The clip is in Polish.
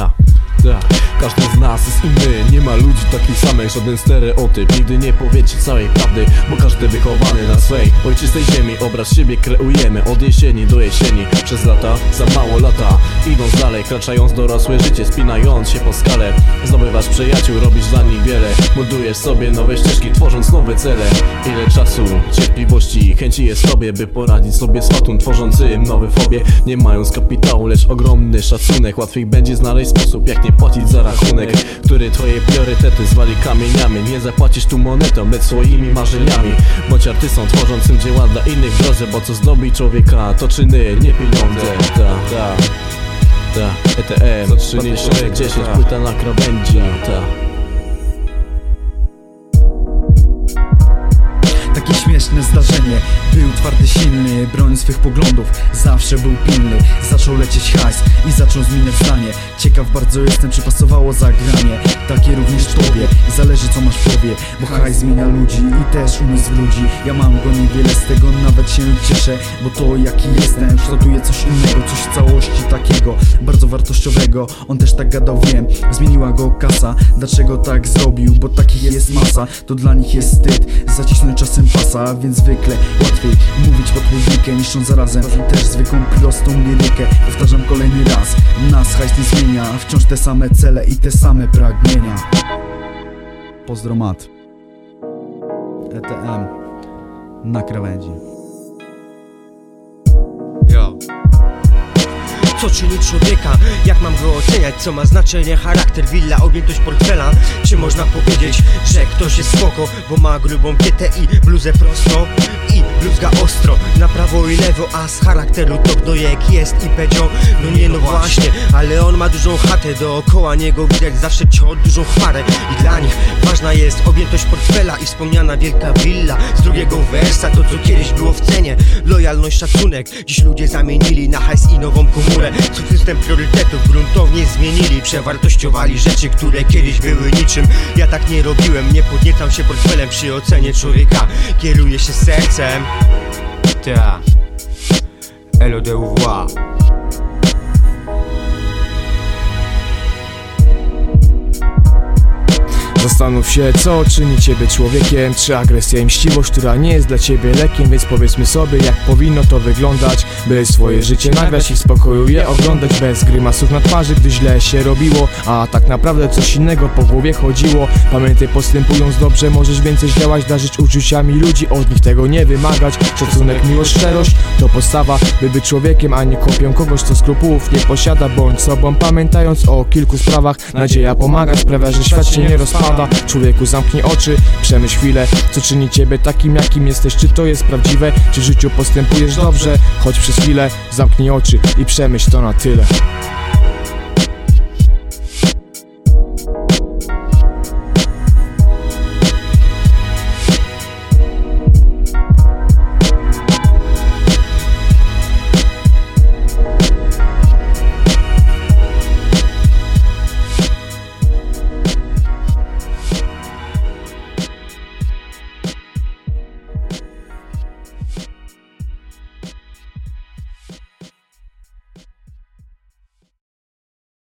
Ta, ta. Każdy z nas jest inny, nie ma ludzi takich samych, żaden stereotyp. Nigdy nie powiecie całej prawdy, bo każdy wychowany na swej ojczystej ziemi Obraz siebie kreujemy od jesieni do jesieni. Przez lata, za mało lata, idąc dalej, kraczając dorosłe życie Spinając się po skale, zdobywasz przyjaciół, robisz dla nich wiele. Budujesz sobie nowe ścieżki, tworząc nowe cele. Ile czasu, cierpliwości i chęci jest w tobie, by poradzić sobie z fatum tworzącym nowe fobie. Nie mając kapitału, lecz ogromny szacunek. Łatwiej będzie znaleźć sposób, jak nie płacić za rachunek Który twoje priorytety zwali kamieniami. Nie zapłacisz tu monetą, lecz swoimi marzeniami. Bądź artystą tworzącym dzieła dla innych w drodze Bo co zdobi człowieka, to czyny, nie pieniądze. Ta, ta, ta, ETM, 3010, płyta na krawędzi. Ta Takie śmieszne zdarzenie. Był twardy, silny, bronił swych poglądów. Zawsze był pilny, zaczął lecieć hajs I zaczął zmieniać zdanie. Ciekaw bardzo jestem, czy pasowało zagranie. Takie również tobie, zależy co masz w tobie Bo hajs zmienia ludzi i też umysł ludzi. Ja mam go niewiele, z tego nawet się cieszę Bo to jaki jestem, kształtuje coś innego Coś w całości takiego, bardzo wartościowego. On też tak gadał, wiem, zmieniła go kasa. Dlaczego tak zrobił, bo takich jest masa. To dla nich jest wstyd, zacisnąć czasem pasa. Więc zwykle łatwiej mówić pod publikę Niszcząc zarazem też zwykłą prostą lirykę. Powtarzam kolejny raz, nas hajs nie zmienia. Wciąż te same cele i te same pragnienia. Pozdro mat ETM na krawędzi. Yo. Co czyni człowieka? Jak mam go oceniać? Co ma znaczenie? Charakter, willa, objętość portfela Czy można powiedzieć, że ktoś jest spoko Bo ma grubą kietę i bluzę prosto I bluzga ostro Na prawo i lewo, a z charakteru to gnojek jest i pedzio No nie no właśnie, ale on ma dużą chatę Dookoła niego widać zawsze ciot, dużą chmarę. I dla nich ważna jest objętość portfela I wspomniana wielka willa. Z drugiego wersa, to co kiedyś było w cenie. Lojalność, szacunek. Dziś ludzie zamienili na hajs i nową komórę. Co system priorytetów gruntownie zmienili. Przewartościowali rzeczy, które kiedyś były niczym. Ja tak nie robiłem, nie podniecam się portfelem Przy ocenie człowieka. Kieruję się sercem. Ta. LODUWA Zastanów się, co czyni ciebie człowiekiem. Czy agresja i mściwość, która nie jest dla ciebie lekiem Więc powiedzmy sobie, jak powinno to wyglądać By swoje życie nagrać i w spokoju je oglądać Bez grymasów na twarzy, gdy źle się robiło A tak naprawdę coś innego po głowie chodziło. Pamiętaj, postępując dobrze, możesz więcej działać Darzyć uczuciami ludzi, od nich tego nie wymagać. Szacunek, miłość, szczerość to podstawa By być człowiekiem, a nie kopią kogoś, co skrupułów nie posiada. Bądź sobą, pamiętając o kilku sprawach. Nadzieja pomaga, sprawia, że świat się nie rozpada Człowieku zamknij oczy, przemyśl chwilę Co czyni ciebie takim jakim jesteś. Czy to jest prawdziwe, czy w życiu postępujesz dobrze? Choć przez chwilę zamknij oczy i przemyśl to na tyle